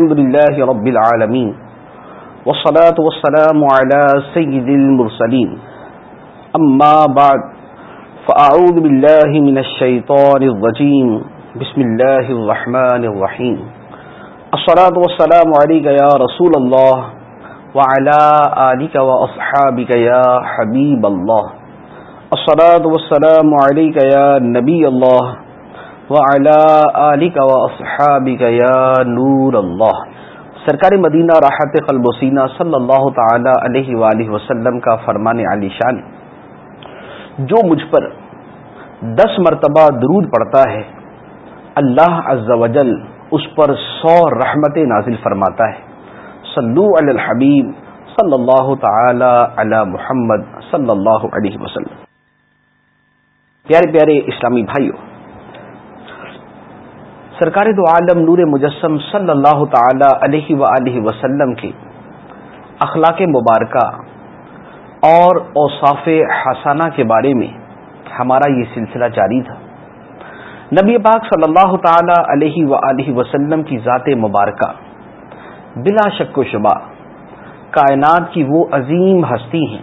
الحمد لله رب العالمين والصلاة والسلام على سيد المرسلين. أما بعد، فأعوذ بالله من الشيطان الرجيم. بسم الله الرحمن الرحيم. الصلاة والسلام عليك يا رسول الله وعلى آلك وأصحابك يا حبيب الله. الصلاة والسلام عليك يا نبي الله وعلى آلك وأصحابك يا نور الله. سرکار مدینہ راحت قلب و سینہ صلی اللہ تعالی علیہ وآلہ وسلم کا فرمان علی شان جو مجھ پر دس مرتبہ درود پڑتا ہے، اللہ عز و جل اس پر سو رحمت نازل فرماتا ہے۔ صلو علی الحبیب صلی اللہ تعالی علی محمد صلی اللہ علیہ وسلم۔ پیارے پیارے اسلامی بھائیوں سرکار دو عالم نور مجسم صلی اللہ تعالی علیہ و وسلم کے اخلاق مبارکہ اور اوصاف حسانہ کے بارے میں ہمارا یہ سلسلہ جاری تھا۔ نبی پاک صلی اللہ تعالی علیہ و وسلم کی ذات مبارکہ بلا شک و شبہ کائنات کی وہ عظیم ہستی ہیں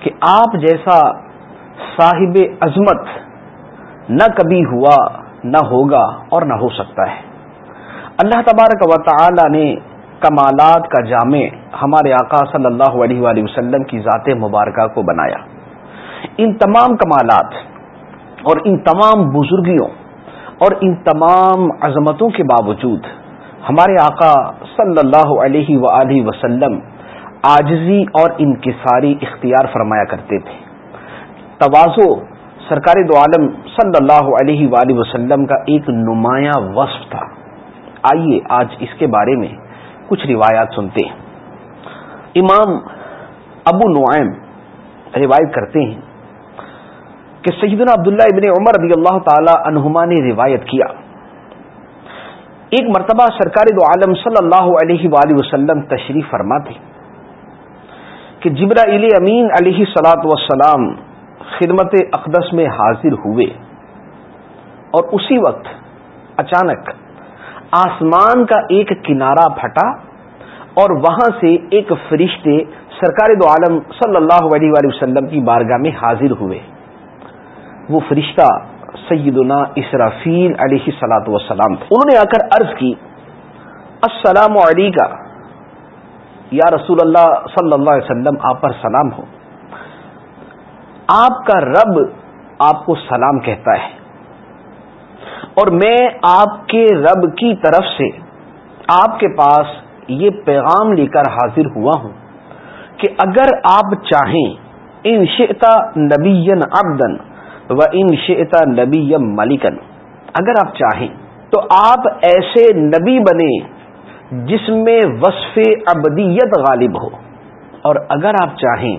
کہ آپ جیسا صاحب عظمت نہ کبھی ہوا نہ ہوگا اور نہ ہو سکتا ہے۔ اللہ تبارک و تعالی نے کمالات کا جامع ہمارے آقا صلی اللہ علیہ وآلہ وسلم کی ذات مبارکہ کو بنایا۔ ان تمام کمالات اور ان تمام بزرگیوں اور ان تمام عظمتوں کے باوجود ہمارے آقا صلی اللہ علیہ وآلہ وسلم آجزی اور انکساری اختیار فرمایا کرتے تھے۔ توازو سرکار دو عالم صلی اللہ علیہ وآلہ وسلم کا ایک نمایاں وصف تھا۔ آئیے آج اس کے بارے میں کچھ روایات سنتے ہیں۔ امام ابو نعیم روایت کرتے ہیں کہ سیدنا عبداللہ ابن عمر رضی اللہ تعالی عنہما نے روایت کیا۔ ایک مرتبہ سرکار دو عالم صلی اللہ علیہ وآلہ وسلم تشریف فرما تھے کہ جبرائیل امین علیہ سلاۃ وسلام خدمت اقدس میں حاضر ہوئے۔ اور اسی وقت اچانک آسمان کا ایک کنارہ پھٹا اور وہاں سے ایک فرشتے سرکار دو عالم صلی اللہ علیہ وآلہ وسلم کی بارگاہ میں حاضر ہوئے۔ وہ فرشتہ سیدنا اسرافیل علیہ سلاۃ وسلام تھے۔ انہوں نے آ کر عرض کی، السلام علیکم یا رسول اللہ صلی اللہ علیہ وسلم، آپ پر سلام ہو۔ آپ کا رب آپ کو سلام کہتا ہے اور میں آپ کے رب کی طرف سے آپ کے پاس یہ پیغام لے کر حاضر ہوا ہوں کہ اگر آپ چاہیں، ان شعتا نبی ابدن و ان شعتا نبی ملکن اگر آپ چاہیں تو آپ ایسے نبی بنے جس میں وصف ابدیت غالب ہو۔ اور اگر آپ چاہیں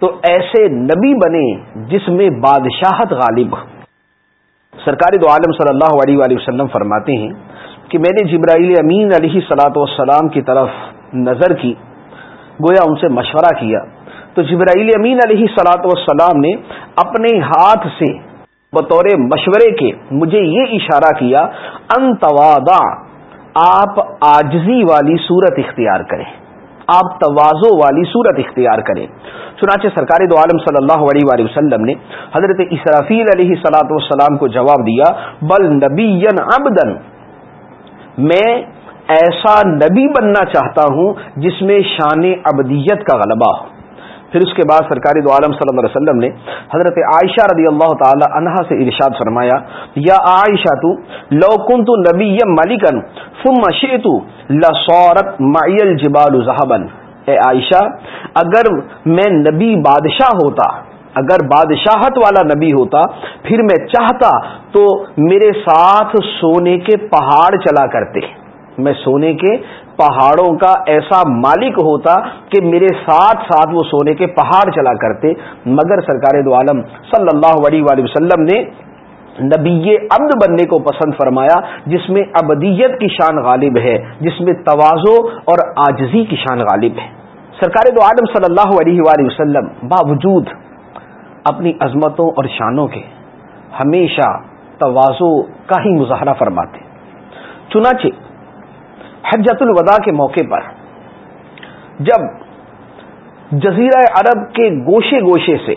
تو ایسے نبی بنے جس میں بادشاہت غالب سرکاری دو عالم صلی اللہ علیہ وآلہ وسلم فرماتے ہیں کہ میں نے جبرائیل امین علیہ سلاۃ والسلام کی طرف نظر کی، گویا ان سے مشورہ کیا۔ تو جبرائیل امین علیہ سلاۃ والسلام نے اپنے ہاتھ سے بطور مشورے کے مجھے یہ اشارہ کیا انتوادا آپ آجزی والی صورت اختیار کریں۔ آپ توازو والی صورت اختیار کریں۔ چنانچہ سرکار دو عالم صلی اللہ علیہ وآلہ وسلم نے حضرت اسرافیل علیہ سلاۃ والسلام کو جواب دیا، بل نبی ابدن میں ایسا نبی بننا چاہتا ہوں جس میں شان ابدیت کا غلبہ ہو۔ پھر اس کے بعد سرکاری دو عالم صلی اللہ علیہ وسلم نے حضرت عائشہ رضی اللہ تعالی عنہا سے ارشاد فرمایا، یا عائشہ تو، لو کنت نبی ملکن، ثم شئت لصورت معی الجبال ذهبا اے عائشہ، اگر میں نبی بادشاہ ہوتا، اگر بادشاہت والا نبی ہوتا، پھر میں چاہتا تو میرے ساتھ سونے کے پہاڑ چلا کرتے۔ میں سونے کے پہاڑوں کا ایسا مالک ہوتا کہ میرے ساتھ ساتھ وہ سونے کے پہاڑ چلا کرتے۔ مگر سرکار دو عالم صلی اللہ علیہ وآلہ وسلم نے نبی عبد بننے کو پسند فرمایا، جس میں ابدیت کی شان غالب ہے، جس میں توازو اور آجزی کی شان غالب ہے۔ سرکار دو عالم صلی اللہ علیہ وآلہ وسلم باوجود اپنی عظمتوں اور شانوں کے ہمیشہ توازو کا ہی مظاہرہ فرماتے۔ چنانچہ حجت الوداع کے موقع پر جب جزیرہ عرب کے گوشے گوشے سے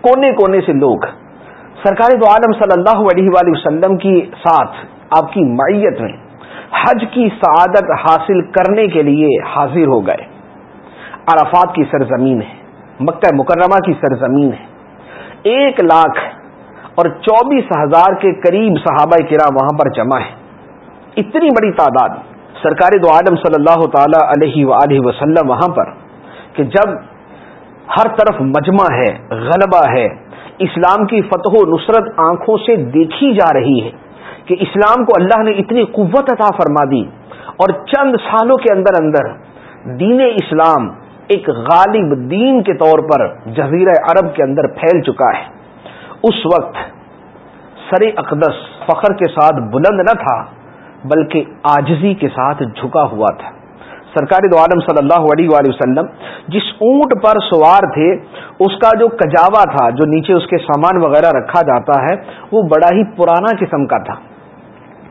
کونے کونے سے لوگ سرکاری دو عالم صلی اللہ علیہ وآلہ وسلم کی ساتھ آپ کی معیت میں حج کی سعادت حاصل کرنے کے لیے حاضر ہو گئے۔ عرفات کی سرزمین ہے، مکہ مکرمہ کی سرزمین ہے۔ ایک لاکھ اور چوبیس ہزار کے قریب صحابہ کرام وہاں پر جمع ہے اتنی بڑی تعداد۔ سرکاری دو عالم صلی اللہ تعالی علیہ وآلہ وسلم وہاں پر کہ جب ہر طرف مجمع ہے، غلبہ ہے، اسلام کی فتح و نصرت آنکھوں سے دیکھی جا رہی ہے کہ اسلام کو اللہ نے اتنی قوت عطا فرما دی اور چند سالوں کے اندر اندر دین اسلام ایک غالب دین کے طور پر جزیرہ عرب کے اندر پھیل چکا ہے۔ اس وقت سر اقدس فخر کے ساتھ بلند نہ تھا۔ بلکہ آجزی کے ساتھ جھکا ہوا تھا۔ سرکار دو عالم صلی اللہ علیہ وآلہ وسلم جس اونٹ پر سوار تھے، اس کا جو کجاوا تھا، جو نیچے اس کے سامان وغیرہ رکھا جاتا ہے، وہ بڑا ہی پرانا قسم کا تھا۔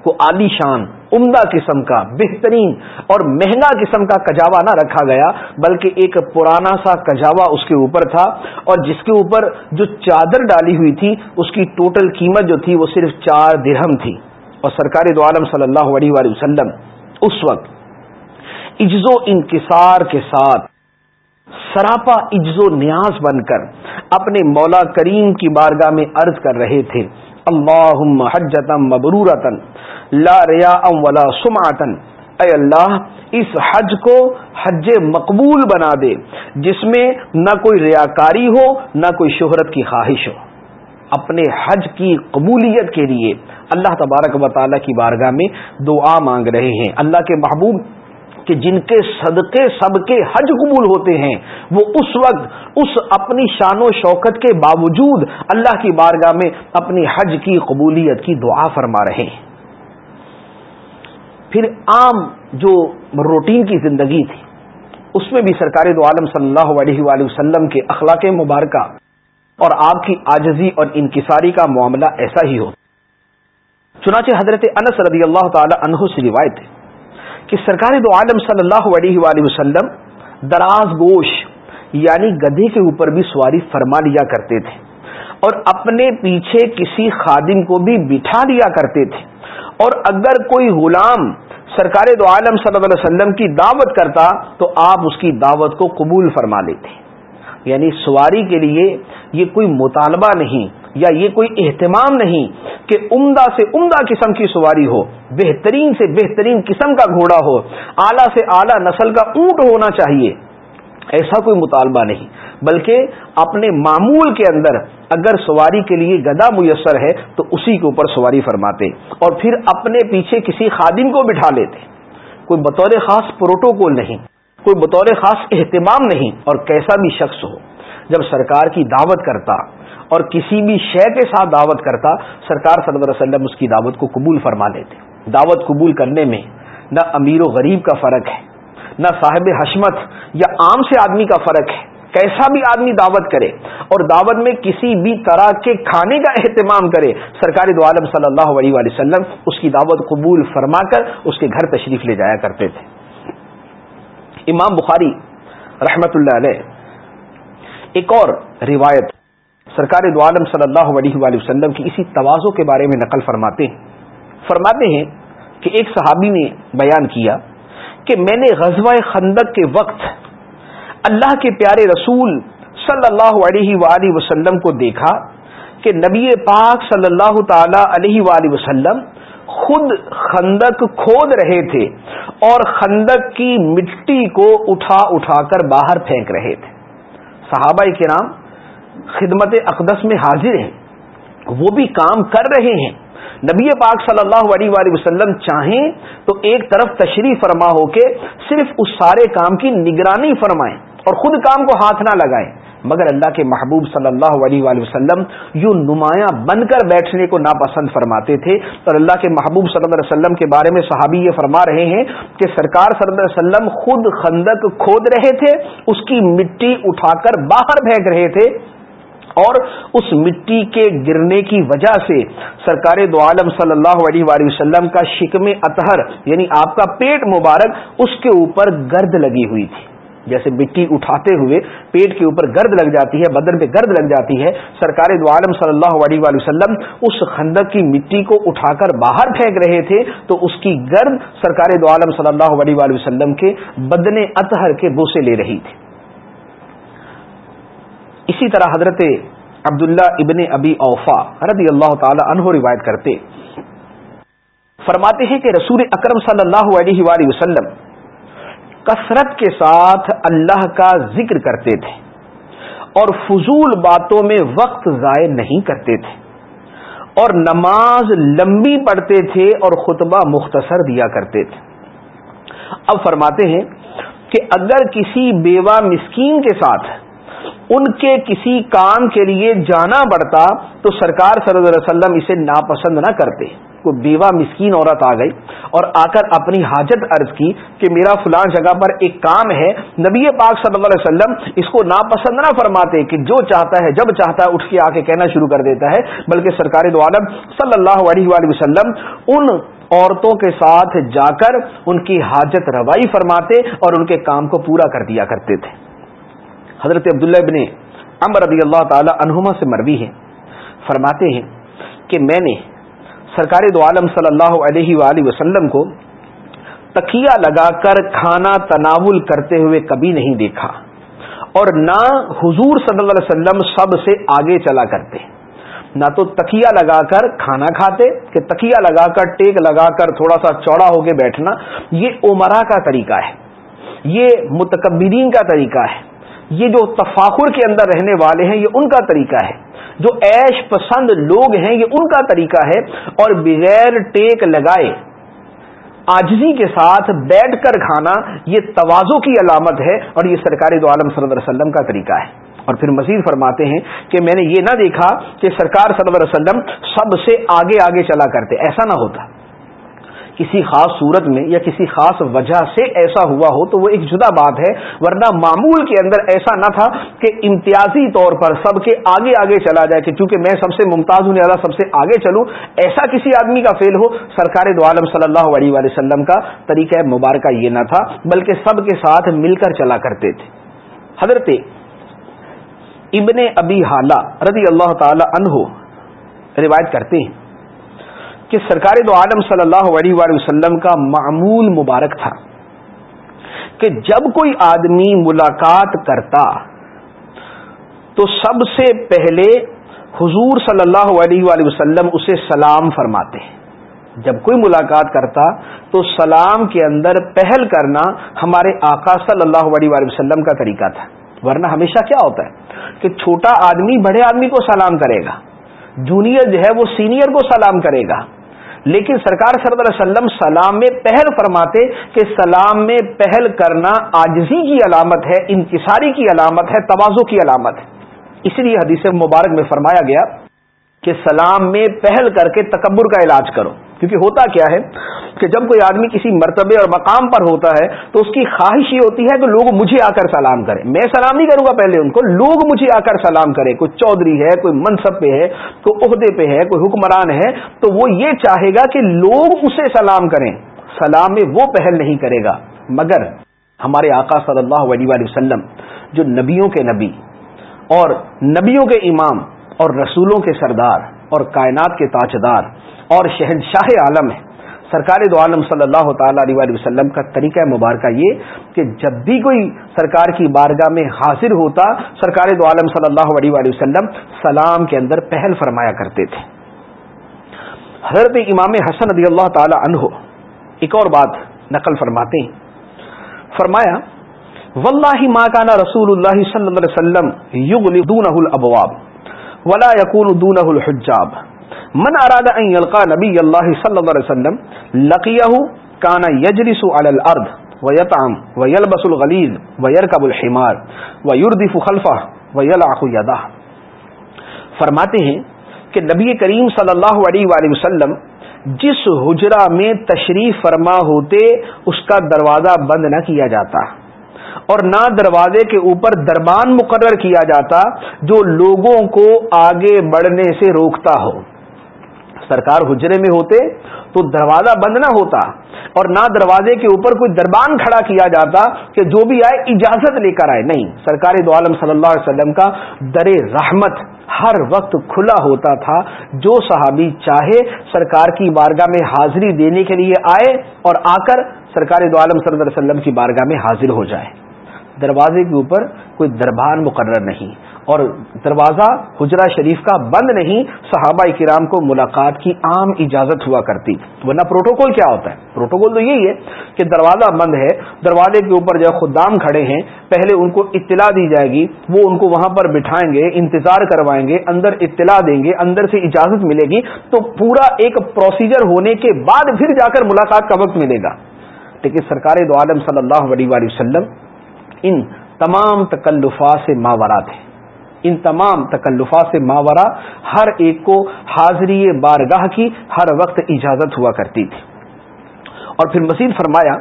وہ عالی شان، عمدہ قسم کا، بہترین اور مہنگا قسم کا کجاوا نہ رکھا گیا، بلکہ ایک پرانا سا کجاوا اس کے اوپر تھا۔ اور جس کے اوپر جو چادر ڈالی ہوئی تھی، اس کی ٹوٹل قیمت جو تھی، وہ صرف چار درہم تھی۔ اور سرکاری دو عالم صلی اللہ علیہ وآلہ وسلم اس وقت عجز و انکسار کے ساتھ سراپا عجز و نیاز بن کر اپنے مولا کریم کی بارگاہ میں عرض کر رہے تھے اللہ حجتم مبرورتن لا ریا ولا سمعتن اے اللہ، اس حج کو حج مقبول بنا دے، جس میں نہ کوئی ریاکاری ہو، نہ کوئی شہرت کی خواہش ہو۔ اپنے حج کی قبولیت کے لیے اللہ تبارک و تعالیٰ کی بارگاہ میں دعا مانگ رہے ہیں۔ اللہ کے محبوب کہ جن کے صدقے سب کے حج قبول ہوتے ہیں، وہ اس وقت، اس اپنی شان و شوکت کے باوجود اللہ کی بارگاہ میں اپنی حج کی قبولیت کی دعا فرما رہے ہیں۔ پھر عام جو روٹین کی زندگی تھی، اس میں بھی سرکاری دو عالم صلی اللہ علیہ وآلہ وسلم کے اخلاق مبارکہ اور آپ کی آجزی اور انکساری کا معاملہ ایسا ہی ہو۔ چنانچہ حضرت انس رضی اللہ تعالی عنہ سے روایت ہے کہ سرکار دو عالم صلی اللہ علیہ وآلہ وسلم دراز گوش یعنی گدھے کے اوپر بھی سواری فرما لیا کرتے تھے اور اپنے پیچھے کسی خادم کو بھی بٹھا لیا کرتے تھے۔ اور اگر کوئی غلام سرکار دو عالم صلی اللہ علیہ وسلم کی دعوت کرتا تو آپ اس کی دعوت کو قبول فرما لیتے۔ یعنی سواری کے لیے یہ کوئی مطالبہ نہیں یا یہ کوئی اہتمام نہیں کہ عمدہ سے عمدہ قسم کی سواری ہو، بہترین سے بہترین قسم کا گھوڑا ہو، اعلیٰ سے اعلیٰ نسل کا اونٹ ہونا چاہیے، ایسا کوئی مطالبہ نہیں۔ بلکہ اپنے معمول کے اندر اگر سواری کے لیے گدا میسر ہے تو اسی کے اوپر سواری فرماتے اور پھر اپنے پیچھے کسی خادم کو بٹھا لیتے۔ کوئی بطور خاص پروٹوکول نہیں۔ کوئی بطور خاص اہتمام نہیں اور کیسا بھی شخص ہو، جب سرکار کی دعوت کرتا اور کسی بھی شے کے ساتھ دعوت کرتا، سرکار صلی اللہ علیہ وسلم اس کی دعوت کو قبول فرما لیتے۔ دعوت قبول کرنے میں نہ امیر و غریب کا فرق ہے، نہ صاحب حشمت یا عام سے آدمی کا فرق ہے۔ کیسا بھی آدمی دعوت کرے اور دعوت میں کسی بھی طرح کے کھانے کا اہتمام کرے سرکاری دو عالم صلی اللہ علیہ وسلم اس کی دعوت قبول فرما کر اس کے گھر تشریف لے جایا کرتے تھے۔ امام بخاری رحمت اللہ علیہ۔ ایک اور روایت، سرکار دو عالم صلی اللہ علیہ وآلہ وسلم کی اسی توازوں کے بارے میں نقل فرماتے ہیں۔ فرماتے ہیں کہ ایک صحابی نے بیان کیا کہ میں نے غزوہ خندق کے وقت اللہ کے پیارے رسول صلی اللہ علیہ وآلہ وسلم کو دیکھا کہ نبی پاک صلی اللہ تعالی علیہ وآلہ وسلم خود خندق کھود رہے تھے اور خندق کی مٹی کو اٹھا اٹھا کر باہر پھینک رہے تھے۔ صحابہ کے نام خدمت اقدس میں حاضر ہیں۔ وہ بھی کام کر رہے ہیں۔ نبی پاک صلی اللہ علیہ وآلہ وسلم چاہیں تو ایک طرف تشریف فرما ہو کے صرف اس سارے کام کی نگرانی فرمائیں اور خود کام کو ہاتھ نہ لگائیں۔ مگر اللہ کے محبوب صلی اللہ علیہ وآلہ وسلم یوں نمایاں بن کر بیٹھنے کو ناپسند فرماتے تھے اور اللہ کے محبوب صلی اللہ علیہ وسلم کے بارے میں صحابی یہ فرما رہے ہیں کہ سرکار صلی اللہ علیہ وسلم خود خندق کھود رہے تھے، اس کی مٹی اٹھا کر باہر پھینک رہے تھے اور اس مٹی کے گرنے کی وجہ سے سرکار دو عالم صلی اللہ علیہ وآلہ وسلم کا شکم اطہر یعنی آپ کا پیٹ مبارک، اس کے اوپر گرد لگی ہوئی تھی۔ جیسے مٹی اٹھاتے ہوئے پیٹ کے اوپر گرد لگ جاتی ہے، بدن پہ گرد لگ جاتی ہے، سرکار دو عالم صلی اللہ علیہ وآلہ وسلم اس خندق کی مٹی کو اٹھا کر باہر پھینک رہے تھے، تو اس کی گرد سرکار دو عالم صلی اللہ علیہ وآلہ وسلم کے بدن اطہر کے بوسے لے رہی تھی۔ اسی طرح حضرت عبداللہ ابن ابی اوفا رضی اللہ تعالی عنہ روایت کرتے، فرماتے ہیں کہ رسول اکرم صلی اللہ علیہ وآلہ وسلم کثرت کے ساتھ اللہ کا ذکر کرتے تھے اور فضول باتوں میں وقت ضائع نہیں کرتے تھے اور نماز لمبی پڑھتے تھے اور خطبہ مختصر دیا کرتے تھے۔ اب فرماتے ہیں کہ اگر کسی بیوہ مسکین کے ساتھ ان کے کسی کام کے لیے جانا پڑتا تو سرکار صلی اللہ علیہ وسلم اسے ناپسند نہ کرتے۔ کوئی بیوہ مسکین عورت آ گئی اور آ کر اپنی حاجت عرض کی کہ میرا فلان جگہ پر ایک کام ہے۔ نبی پاک صلی اللہ علیہ وسلم اس کو ناپسند نہ فرماتے کہ جو چاہتا ہے، جب چاہتا ہے، اٹھ کے آ کے کہنا شروع کر دیتا ہے۔ بلکہ سرکار دو عالم صلی اللہ علیہ وآلہ وسلم ان عورتوں کے ساتھ جا کر ان کی حاجت روائی فرماتے اور ان کے کام کو پورا کر دیا کرتے تھے۔ حضرت عبداللہ ابن امر رضی اللہ تعالی عنہما سے مروی ہے۔ فرماتے ہیں کہ میں نے سرکار دو عالم صلی اللہ علیہ وآلہ وسلم کو تکیا لگا کر کھانا تناول کرتے ہوئے کبھی نہیں دیکھا اور نہ حضور صلی اللہ علیہ وسلم سب سے آگے چلا کرتے۔ نہ تو تکیا لگا کر کھانا کھاتے کہ تکیا لگا کر ٹیک لگا کر تھوڑا سا چوڑا ہو کے بیٹھنا، یہ عمرا کا طریقہ ہے۔ یہ متکبرین کا طریقہ ہے۔ یہ جو تفاخر کے اندر رہنے والے ہیں، یہ ان کا طریقہ ہے۔ جو ایش پسند لوگ ہیں، یہ ان کا طریقہ ہے۔ اور بغیر ٹیک لگائے، آجزی کے ساتھ بیٹھ کر کھانا، یہ توازو کی علامت ہے۔ اور یہ سرکاری دو عالم صلی اللہ علیہ وسلم کا طریقہ ہے۔ اور پھر مزید فرماتے ہیں کہ میں نے یہ نہ دیکھا کہ سرکار صلی اللہ علیہ وسلم سب سے آگے آگے چلا کرتے، ایسا نہ ہوتا۔ کسی خاص صورت میں یا کسی خاص وجہ سے ایسا ہوا ہو تو وہ ایک جدا بات ہے، ورنہ معمول کے اندر ایسا نہ تھا کہ امتیازی طور پر سب کے آگے آگے چلا جائے کہ چونکہ میں سب سے ممتاز ہونے والا سب سے آگے چلوں، ایسا کسی آدمی کا فیل ہو، سرکار دو عالم صلی اللہ علیہ وآلہ وسلم کا طریقہ مبارکہ یہ نہ تھا، بلکہ سب کے ساتھ مل کر چلا کرتے تھے۔ حضرت ابن ابی حالہ رضی اللہ تعالی عنہ روایت کرتے ہیں۔ کہ سرکار دو عالم صلی اللہ علیہ وآلہ وسلم کا معمول مبارک تھا کہ جب کوئی آدمی ملاقات کرتا تو سب سے پہلے حضور صلی اللہ علیہ وآلہ وسلم اسے سلام فرماتے جب کوئی ملاقات کرتا تو سلام کے اندر پہل کرنا ہمارے آقا صلی اللہ علیہ وآلہ وسلم کا طریقہ تھا۔ ورنہ ہمیشہ کیا ہوتا ہے کہ چھوٹا آدمی بڑے آدمی کو سلام کرے گا، جونیئر جو ہے وہ سینئر کو سلام کرے گا۔ لیکن سرکار صلی اللہ علیہ وسلم سلام میں پہل فرماتے کہ سلام میں پہل کرنا آجزی کی علامت ہے انتصاری کی علامت ہے توازو کی علامت ہے۔ اس لیے حدیث مبارک میں فرمایا گیا کہ سلام میں پہل کر کے تکبر کا علاج کرو۔ کیونکہ ہوتا کیا ہے کہ جب کوئی آدمی کسی مرتبے اور مقام پر ہوتا ہے تو اس کی خواہش یہ ہوتی ہے کہ لوگ مجھے آ کر سلام کریں۔ میں سلام نہیں کروں گا پہلے ان کو، لوگ مجھے آ کر سلام کریں۔ کوئی چودھری ہے، کوئی منصب پہ ہے، کوئی عہدے پہ ہے، کوئی حکمران ہے، تو وہ یہ چاہے گا کہ لوگ اسے سلام کریں۔ سلام میں وہ پہل نہیں کرے گا۔ مگر ہمارے آقا صلی اللہ علیہ وسلم، جو نبیوں کے نبی اور نبیوں کے امام اور رسولوں کے سردار اور کائنات کے تاجدار اور شہنشاہ عالم ہے۔ سرکار دو عالم صلی اللہ تعالی علیہ وسلم کا طریقہ مبارکہ یہ کہ جب بھی کوئی سرکار کی بارگاہ میں حاضر ہوتا، سرکار دو عالم صلی اللہ علیہ وسلم سلام کے اندر پہل فرمایا کرتے تھے۔ حضرت امام حسن رضی اللہ تعالی عنہ، ایک اور بات نقل فرماتے ہیں۔ فرمایا، واللہ ما کانا رسول اللہ صلی اللہ علیہ وسلم یغلی دونہ الابواب، ولا یکون دونہ الحجاب۔ من اراد ان نبی اللہ صلی اللہ علیہ وسلم لقیہ کان یجلس علی الارض ویطعم ویلبس الغلیظ ویرکب الحمار ویردف خلفہ ویلعق یدہ۔ فرماتے ہیں کہ نبی کریم صلی اللہ علیہ وآلہ وسلم جس حجرہ میں تشریف فرما ہوتے اس کا دروازہ بند نہ کیا جاتا اور نہ دروازے کے اوپر دربان مقرر کیا جاتا جو لوگوں کو آگے بڑھنے سے روکتا ہو۔ سرکار حجرے میں ہوتے تو دروازہ بند نہ ہوتا اور نہ دروازے کے اوپر کوئی دربان کھڑا کیا جاتا کہ جو بھی آئے اجازت لے کر آئے۔ نہیں، سرکار دو عالم صلی اللہ علیہ وسلم کا در رحمت ہر وقت کھلا ہوتا تھا۔ جو صحابی چاہے سرکار کی بارگاہ میں حاضری دینے کے لیے آئے اور آ کر سرکار دو عالم صلی اللہ علیہ وسلم کی بارگاہ میں حاضر ہو جائے۔ دروازے کے اوپر کوئی دربان مقرر نہیں۔ اور دروازہ حجرہ شریف کا بند نہیں، صحابہ کرام کو ملاقات کی عام اجازت ہوا کرتی۔ ورنہ پروٹوکول کیا ہوتا ہے؟ پروٹوکول تو یہی ہے کہ دروازہ بند ہے، دروازے کے اوپر جو خدام کھڑے ہیں، پہلے ان کو اطلاع دی جائے گی، وہ ان کو وہاں پر بٹھائیں گے، انتظار کروائیں گے، اندر اطلاع دیں گے، اندر سے اجازت ملے گی، تو پورا ایک پروسیجر ہونے کے بعد پھر جا کر ملاقات کا وقت ملے گا۔ لیکن سرکار دو عالم صلی اللہ علیہ وسلم ان تمام تکلفات سے ماورات ہیں۔ ان تمام تکلفات سے ماورا ہر ایک کو حاضری بارگاہ کی ہر وقت اجازت ہوا کرتی تھی۔ اور پھر مزید فرمایا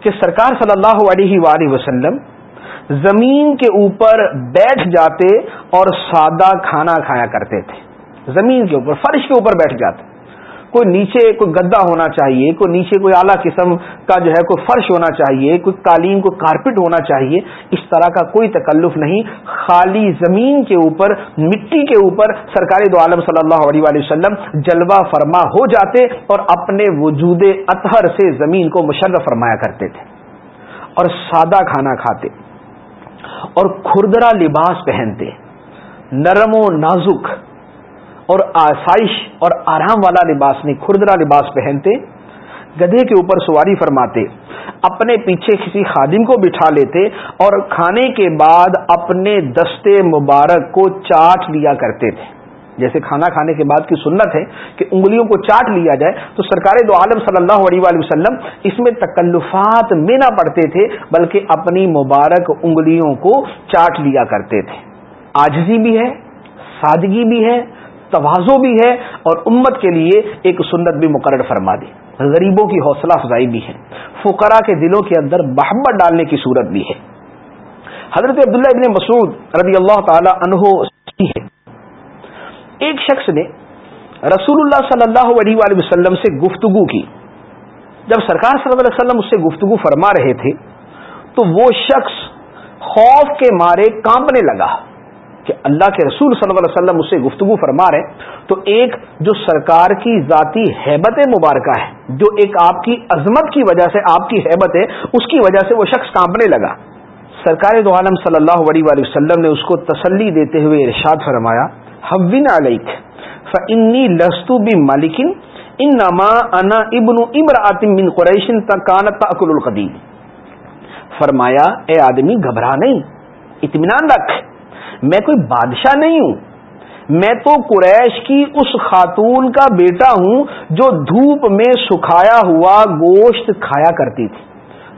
کہ سرکار صلی اللہ علیہ وآلہ وسلم زمین کے اوپر بیٹھ جاتے اور سادہ کھانا کھایا کرتے تھے۔ زمین کے اوپر، فرش کے اوپر بیٹھ جاتے۔ کوئی نیچے کوئی گدا ہونا چاہیے، کوئی نیچے کوئی اعلیٰ قسم کا جو ہے کوئی فرش ہونا چاہیے، کوئی قالین، کوئی کارپیٹ ہونا چاہیے، اس طرح کا کوئی تکلف نہیں۔ خالی زمین کے اوپر، مٹی کے اوپر سرکاری دو عالم صلی اللہ علیہ وسلم جلوہ فرما ہو جاتے اور اپنے وجود اطہر سے زمین کو مشرف فرمایا کرتے تھے اور سادہ کھانا کھاتے اور کھردرا لباس پہنتے۔ نرم و نازک اور آسائش اور آرام والا لباس نہیں، کھردرا لباس پہنتے، گدھے کے اوپر سواری فرماتے، اپنے پیچھے کسی خادم کو بٹھا لیتے اور کھانے کے بعد اپنے دستے مبارک کو چاٹ لیا کرتے تھے۔ جیسے کھانا کھانے کے بعد کی سنت ہے کہ انگلیوں کو چاٹ لیا جائے، تو سرکار دو عالم صلی اللہ علیہ وسلم اس میں تکلفات میں نہ پڑتے تھے، بلکہ اپنی مبارک انگلیوں کو چاٹ لیا کرتے تھے۔ آجزی بھی ہے، سادگی بھی ہے توازو بھی ہے اور امت کے لیے ایک سنت بھی مقرر فرما دی غریبوں کی حوصلہ افزائی بھی ہے۔ فقرا کے دلوں کے اندر محبت ڈالنے کی صورت بھی ہے۔ حضرت عبداللہ ابن مسعود رضی اللہ تعالی عنہ ہے۔ ایک شخص نے رسول اللہ صلی اللہ علیہ وآلہ وسلم سے گفتگو کی۔ جب سرکار صلی اللہ علیہ وسلم اس سے گفتگو فرما رہے تھے تو وہ شخص خوف کے مارے کانپنے لگا۔ کہ اللہ کے رسول صلی اللہ علیہ وسلم اس سے گفتگو فرما رہے تو ایک جو سرکار کی ذاتی حیبت مبارکہ ہے، جو ایک آپ کی عظمت کی وجہ سے آپ کی حیبت ہے، اس کی وجہ سے وہ شخص کانپنے لگا۔ سرکار دو عالم صلی اللہ علیہ وسلم نے اس کو تسلی دیتے ہوئے ارشاد فرمایا حوین علیک فنی لستو بھی مالکن ان نما انا ابن امر آتم بن قریشن تکانت اکل القدیم۔ فرمایا، اے آدمی، گھبرا نہیں، اطمینان رکھ۔ میں کوئی بادشاہ نہیں ہوں۔ میں تو قریش کی اس خاتون کا بیٹا ہوں جو دھوپ میں سکھایا ہوا گوشت کھایا کرتی تھی۔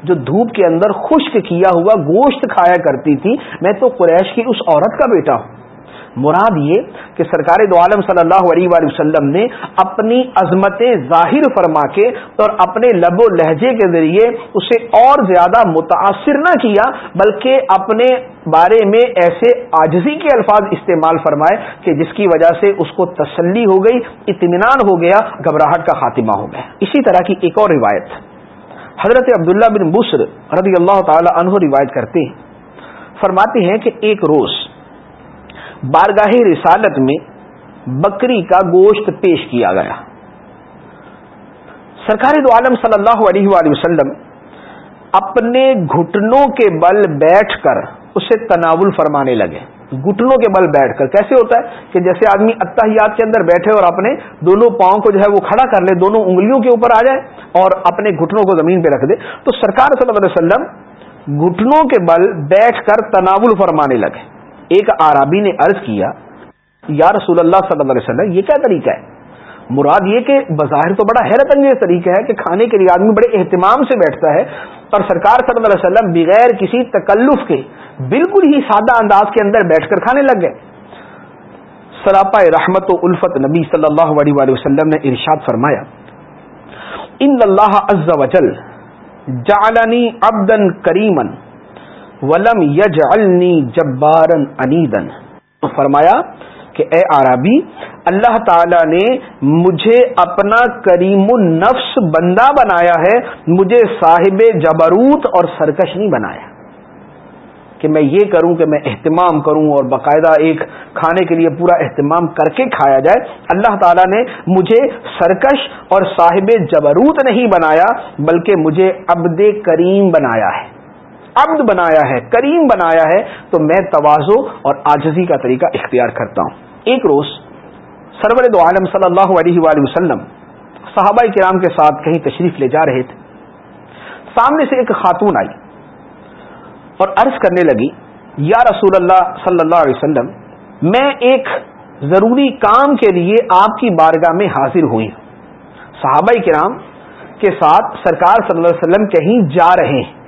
جو دھوپ کے اندر خشک کیا ہوا گوشت کھایا کرتی تھی۔ میں تو قریش کی اس عورت کا بیٹا ہوں۔ مراد یہ کہ سرکار دو عالم صلی اللہ علیہ وآلہ وسلم نے اپنی عظمتیں ظاہر فرما کے اور اپنے لب و لہجے کے ذریعے اسے اور زیادہ متاثر نہ کیا، بلکہ اپنے بارے میں ایسے آجزی کے الفاظ استعمال فرمائے کہ جس کی وجہ سے اس کو تسلی ہو گئی، اطمینان ہو گیا، گھبراہٹ کا خاتمہ ہو گیا۔ اسی طرح کی ایک اور روایت، حضرت عبداللہ بن بسر رضی اللہ تعالی عنہ روایت کرتے ہیں۔ فرماتے ہیں کہ ایک روز بارگاہ رسالت میں بکری کا گوشت پیش کیا گیا۔ سرکاری دو عالم صلی اللہ علیہ وآلہ وسلم اپنے گھٹنوں کے بل بیٹھ کر اسے تناول فرمانے لگے۔ گھٹنوں کے بل بیٹھ کر کیسے ہوتا ہے کہ جیسے آدمی اتحیات کے اندر بیٹھے اور اپنے دونوں پاؤں کو جو ہے وہ کھڑا کر لے، دونوں انگلیوں کے اوپر آ جائے اور اپنے گھٹنوں کو زمین پہ رکھ دے۔ تو سرکار صلی اللہ علیہ وسلم گھٹنوں کے بل بیٹھ کر تناول فرمانے لگے۔ ایک آرابی نے عرض کیا، یا رسول اللہ صلی اللہ علیہ وسلم، یہ کیا طریقہ ہے؟ مراد یہ کہ بظاہر تو بڑا حیرت انگیز طریقہ ہے کہ کھانے کے لیے آدمی بڑے اہتمام سے بیٹھتا ہے اور سرکار صلی اللہ علیہ وسلم بغیر کسی تکلف کے بالکل ہی سادہ انداز کے اندر بیٹھ کر کھانے لگ گئے۔ سراپا رحمت و الفت نبی صلی اللہ علیہ وآلہ وسلم نے ارشاد فرمایا، ان اللہ عز وجل جعلنی عبدا کریمن ولم یج جبارن انیدن فرمایا کہ اے عربی، اللہ تعالی نے مجھے اپنا کریم النفس بندہ بنایا ہے، مجھے صاحب جبروت اور سرکش نہیں بنایا۔ کہ میں یہ کروں کہ میں اہتمام کروں اور باقاعدہ ایک کھانے کے لیے پورا اہتمام کر کے کھایا جائے۔ اللہ تعالیٰ نے مجھے سرکش اور صاحب جبروت نہیں بنایا، بلکہ مجھے عبد کریم بنایا ہے۔ عبد بنایا ہے، کریم بنایا ہے، تو میں توازو اور آجزی کا طریقہ اختیار کرتا ہوں۔ ایک روز سرور دو عالم صلی اللہ علیہ وآلہ وسلم صحابہ کرام کے ساتھ کہیں تشریف لے جا رہے تھے۔ سامنے سے ایک خاتون آئی اور عرض کرنے لگی، یا رسول اللہ صلی اللہ علیہ وسلم، میں ایک ضروری کام کے لیے آپ کی بارگاہ میں حاضر ہوئی صحابہ کرام کے ساتھ سرکار صلی اللہ علیہ وسلم کہیں جا رہے ہیں۔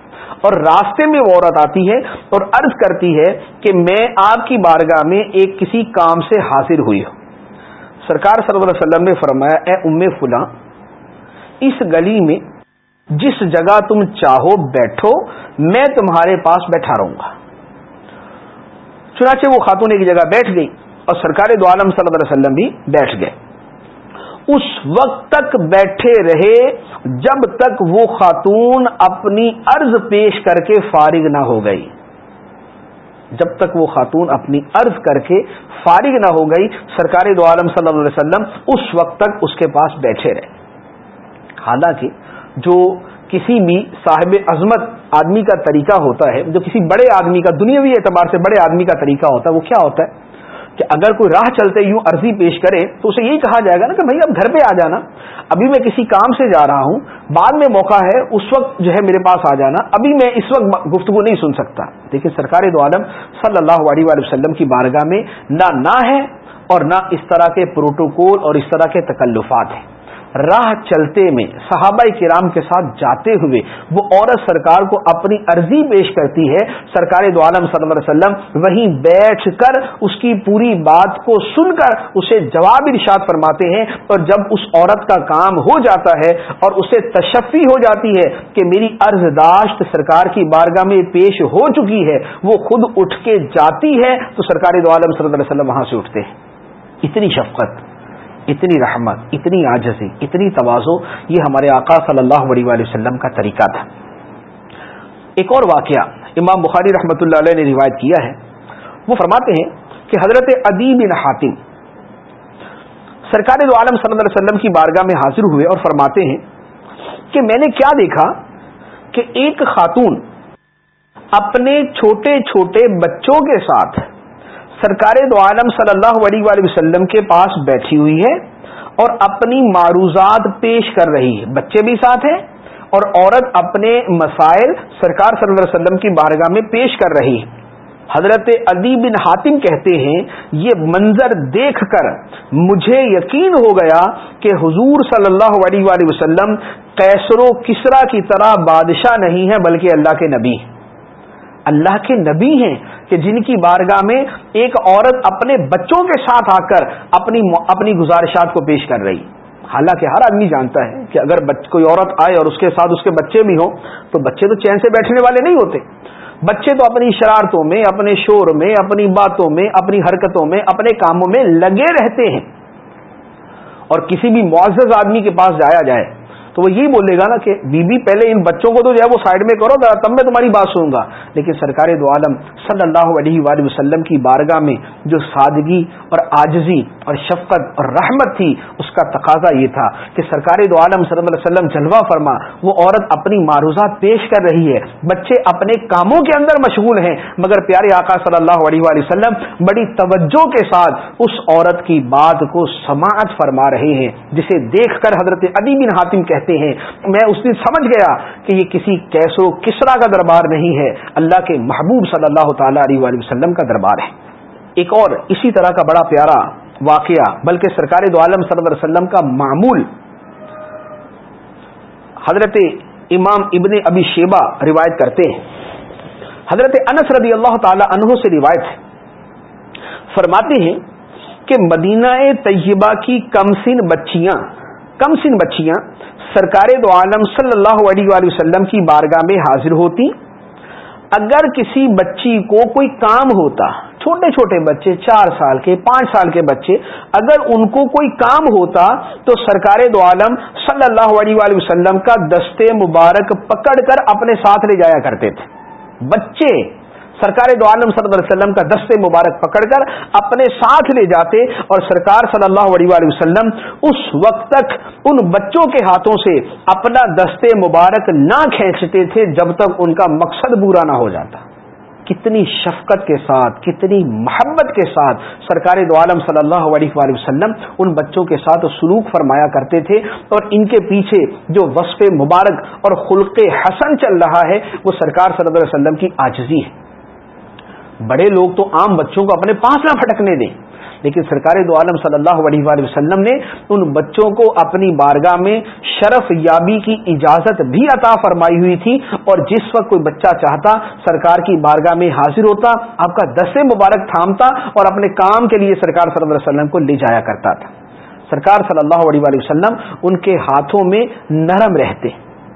اور راستے میں وہ عورت آتی ہے اور عرض کرتی ہے کہ میں آپ کی بارگاہ میں ایک کسی کام سے حاضر ہوئی ہوں۔ سرکار صلی اللہ علیہ وسلم نے فرمایا، اے ام فلاں اس گلی میں جس جگہ تم چاہو بیٹھو، میں تمہارے پاس بیٹھا رہوں گا۔ چنانچہ وہ خاتون ایک جگہ بیٹھ گئی اور سرکار دو عالم صلی اللہ علیہ وسلم بھی بیٹھ گئے۔ اس وقت تک بیٹھے رہے جب تک وہ خاتون اپنی عرض پیش کر کے فارغ نہ ہو گئی۔ جب تک وہ خاتون اپنی عرض کر کے فارغ نہ ہو گئی سرکاری دو عالم صلی اللہ علیہ وسلم اس وقت تک اس کے پاس بیٹھے رہے۔ حالانکہ جو کسی بھی صاحب عظمت آدمی کا طریقہ ہوتا ہے، جو کسی بڑے آدمی کا دنیاوی اعتبار سے بڑے آدمی کا طریقہ ہوتا ہے، وہ کیا ہوتا ہے؟ کہ اگر کوئی راہ چلتے یوں عرضی پیش کرے تو اسے یہی کہا جائے گا نا کہ بھائی اب گھر پہ آ جانا، ابھی میں کسی کام سے جا رہا ہوں، بعد میں موقع ہے، اس وقت جو ہے میرے پاس آ جانا، ابھی میں اس وقت گفتگو نہیں سن سکتا۔ لیکن سرکار دو عالم صلی اللہ علیہ وآلہ وسلم کی بارگاہ میں نہ نہ ہے اور نہ اس طرح کے پروٹوکول اور اس طرح کے تکلفات ہیں۔ راہ چلتے میں صحابہ کرام کے ساتھ جاتے ہوئے وہ عورت سرکار کو اپنی عرضی پیش کرتی ہے، سرکار دو عالم صلی اللہ علیہ وسلم وہیں بیٹھ کر اس کی پوری بات کو سن کر اسے جواب ارشاد فرماتے ہیں اور جب اس عورت کا کام ہو جاتا ہے اور اسے تشفی ہو جاتی ہے کہ میری عرض داشت سرکار کی بارگاہ میں پیش ہو چکی ہے، وہ خود اٹھ کے جاتی ہے تو سرکار دو عالم صلی اللہ علیہ وسلم وہاں سے اٹھتے ہیں۔ اتنی شفقت۔ اتنی رحمت، اتنی آجزی اتنی توازو یہ ہمارے آقا صلی اللہ علیہ وآلہ وسلم کا طریقہ تھا۔ ایک اور واقعہ امام بخاری رحمۃ اللہ علیہ نے روایت کیا ہے۔ وہ فرماتے ہیں کہ حضرت ادیب بن حاتم سرکار دو عالم صلی اللہ علیہ وسلم کی بارگاہ میں حاضر ہوئے اور فرماتے ہیں کہ میں نے کیا دیکھا کہ ایک خاتون اپنے چھوٹے چھوٹے بچوں کے ساتھ سرکار دو عالم صلی اللہ علیہ وآلہ وسلم کے پاس بیٹھی ہوئی ہے اور اپنی معروضات پیش کر رہی ہے۔ بچے بھی ساتھ ہیں اور عورت اپنے مسائل سرکار صلی اللہ علیہ وسلم کی بارگاہ میں پیش کر رہی ہے۔ حضرت علی بن حاتم کہتے ہیں، یہ منظر دیکھ کر مجھے یقین ہو گیا کہ حضور صلی اللہ علیہ وآلہ وسلم کیسر و کسرا کی طرح بادشاہ نہیں ہے بلکہ اللہ کے نبی اللہ کے نبی ہیں۔ کہ جن کی بارگاہ میں ایک عورت اپنے بچوں کے ساتھ آ کر اپنی اپنی گزارشات کو پیش کر رہی حالانکہ ہر آدمی جانتا ہے کہ اگر کوئی عورت آئے اور اس کے ساتھ اس کے بچے بھی ہوں تو بچے تو چین سے بیٹھنے والے نہیں ہوتے۔ بچے تو اپنی شرارتوں میں، اپنے شور میں، اپنی باتوں میں، اپنی حرکتوں میں، اپنے کاموں میں لگے رہتے ہیں۔ اور کسی بھی معزز آدمی کے پاس جایا جائے تو وہ یہی بولے گا نا کہ بی بی پہلے ان بچوں کو تو جو ہے وہ سائڈ میں کرو، تب میں تمہاری بات سنوں گا۔ لیکن سرکار دو عالم صلی اللہ علیہ وآلہ وسلم کی بارگاہ میں جو سادگی اور آجزی اور شفقت اور رحمت تھی، اس کا تقاضا یہ تھا کہ سرکار دو عالم صلی اللہ علیہ وسلم جلوہ فرما، وہ عورت اپنی معروضات پیش کر رہی ہے۔ بچے اپنے کاموں کے اندر مشغول ہیں، مگر پیارے آقا صلی اللہ علیہ وآلہ وسلم بڑی توجہ کے ساتھ اس عورت کی بات کو سماعت فرما رہے ہیں، جسے دیکھ کر حضرت ادی بن حاتم کہتے کہتے ہیں۔ میں اس دن سمجھ گیا کہ یہ کسی کیسو کسرا کا دربار نہیں ہے۔ اللہ کے محبوب صلی اللہ تعالی علیہ وآلہ وسلم کا دربار ہے۔ ایک اور اسی طرح کا بڑا پیارا واقعہ، بلکہ سرکار دو عالم صلی اللہ علیہ وسلم کا معمول۔ حضرت امام ابن ابی شیبہ روایت کرتے ہیں۔ حضرت انس رضی اللہ تعالی عنہ سے روایت ہے۔ فرماتے ہیں کہ مدینہ طیبہ کی کمسن بچیاں کمسن بچیاں سرکار دو عالم صلی اللہ علیہ وآلہ وسلم کی بارگاہ میں حاضر ہوتی۔ اگر کسی بچی کو کوئی کام ہوتا، چھوٹے چھوٹے بچے، چار سال کے، پانچ سال کے بچے، اگر ان کو کوئی کام ہوتا تو سرکار دو عالم صلی اللہ علیہ وآلہ وسلم کا دستے مبارک پکڑ کر اپنے ساتھ لے جایا کرتے تھے۔ بچے سرکار دو عالم صلی اللہ علیہ وسلم کا دستے مبارک پکڑ کر اپنے ساتھ لے جاتے اور سرکار صلی اللہ علیہ وسلم اس وقت تک ان بچوں کے ہاتھوں سے اپنا دستے مبارک نہ کھینچتے تھے جب تک ان کا مقصد برا نہ ہو جاتا۔ کتنی شفقت کے ساتھ، کتنی محبت کے ساتھ سرکار دو عالم صلی اللہ علیہ وآلہ وسلم ان بچوں کے ساتھ سلوک فرمایا کرتے تھے اور ان کے پیچھے جو وصف مبارک اور خلق حسن چل رہا ہے وہ سرکار صلی اللہ علیہ وسلم کی آجزی ہے۔ بڑے لوگ تو عام بچوں کو اپنے پاس نہ پھٹکنے دیں۔ لیکن سرکار دو عالم صلی اللہ علیہ وآلہ وسلم نے ان بچوں کو اپنی بارگاہ میں شرف یابی کی اجازت بھی عطا فرمائی ہوئی تھی اور جس وقت کوئی بچہ چاہتا سرکار کی بارگاہ میں حاضر ہوتا، آپ کا دس مبارک تھامتا اور اپنے کام کے لیے سرکار صلی اللہ علیہ وسلم کو لے جایا کرتا تھا۔ سرکار صلی اللہ علیہ وآلہ وسلم ان کے ہاتھوں میں نرم رہتے،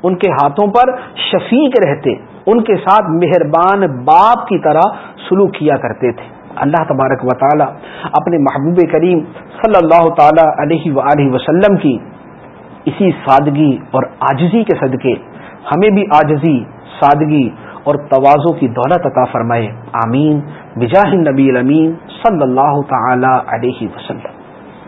ان کے ہاتھوں پر شفیق رہتے ان کے ساتھ مہربان باپ کی طرح سلوک کیا کرتے تھے۔ اللہ تبارک و تعالی اپنے محبوب کریم صلی اللہ تعالی علیہ و وسلم کی اسی سادگی اور آجزی کے صدقے ہمیں بھی آجزی سادگی اور توازوں کی دولت عطا فرمائے۔ آمین۔ بجاہ نبی الامین صلی اللہ تعالی علیہ وسلم۔